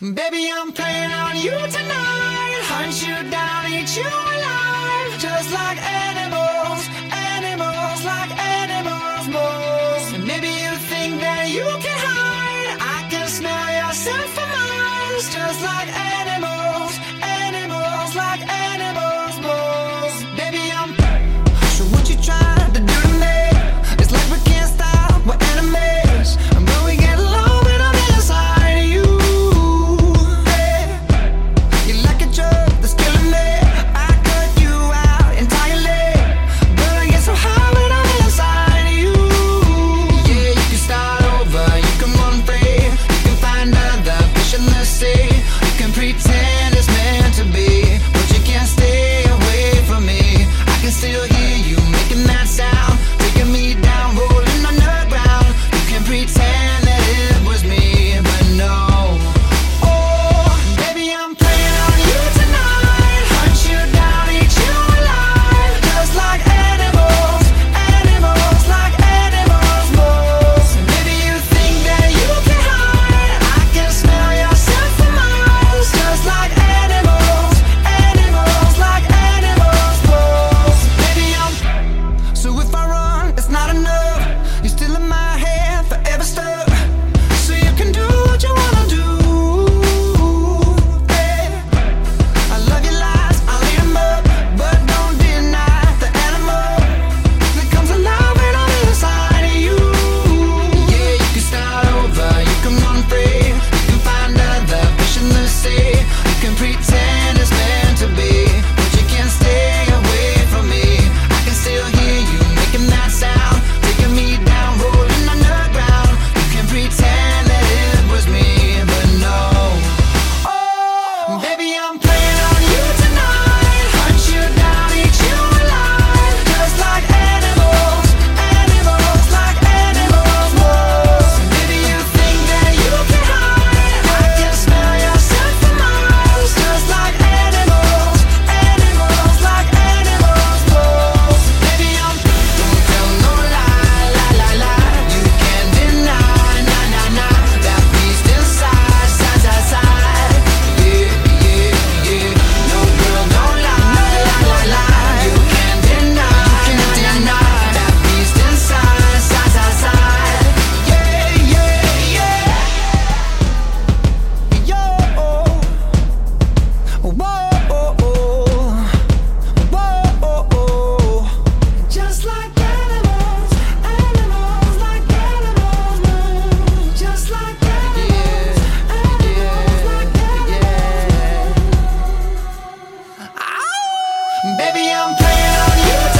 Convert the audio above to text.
Baby, I'm playing on you tonight. Hunt you down, eat you alive. Just like animals, animals, like animals, bulls. Maybe you think that you can hide. I can smell yourself for miles. Just like animals. Baby, I'm playing on you.